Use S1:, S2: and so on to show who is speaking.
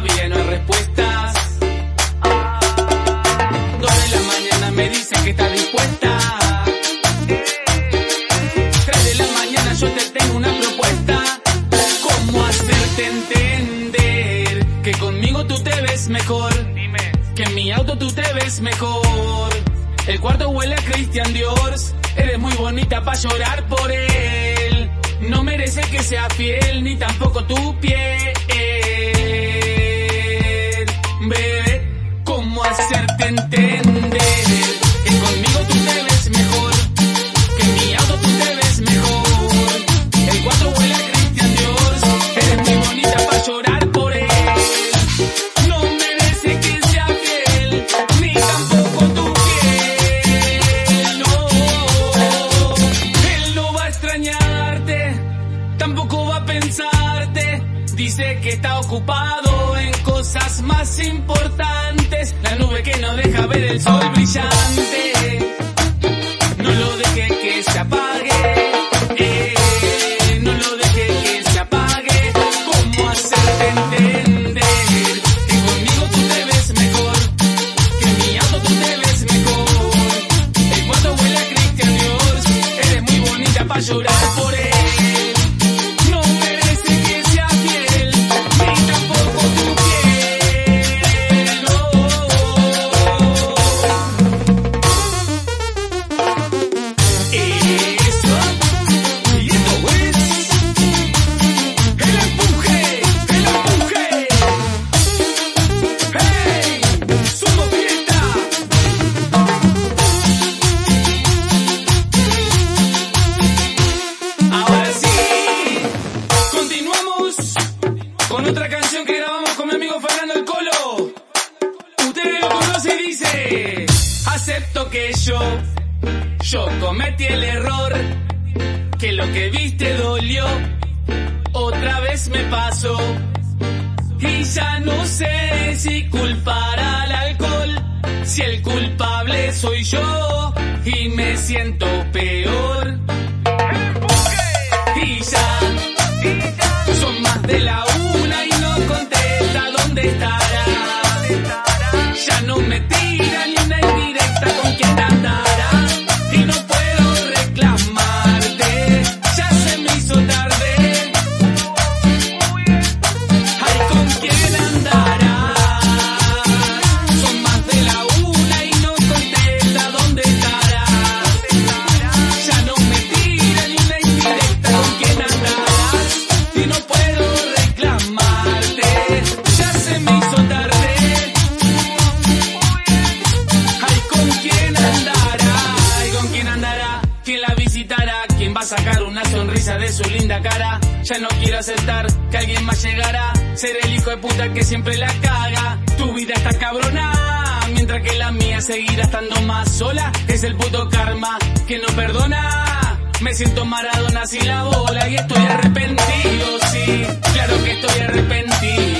S1: todavía no hay respuestas. Ah, dos de la mañana me dicen que está dispuesta. Tres de la mañana yo te tengo una propuesta. ¿Cómo hacerte entender que conmigo tú te ves mejor? Que en mi auto tú te ves mejor. El cuarto huele a Christian Dior. Eres muy bonita para llorar por él. No merece que sea fiel, ni tampoco tu piel. Tampoco va a pensarte. Dice que está ocupado en cosas más importantes. La nube que no deja ver el sol brillante. Con otra canción que grabamos con mi amigo Fernando el Colo. Ustedes lo conocen y dice, acepto que yo, yo cometí el error, que lo que viste dolió, otra vez me pasó. Y ya no sé si culpar al alcohol, si el culpable soy yo y me siento peor. Y ya, son más de la de su linda cara? Ya no quiero aceptar que alguien más llegará. Ser el hijo de puta que siempre la caga. Tu vida está cabrona. Mientras que la mía seguirá estando más sola. Es el puto karma que no perdona. Me siento maradona sin la bola y estoy arrepentido, sí. Claro que estoy arrepentido.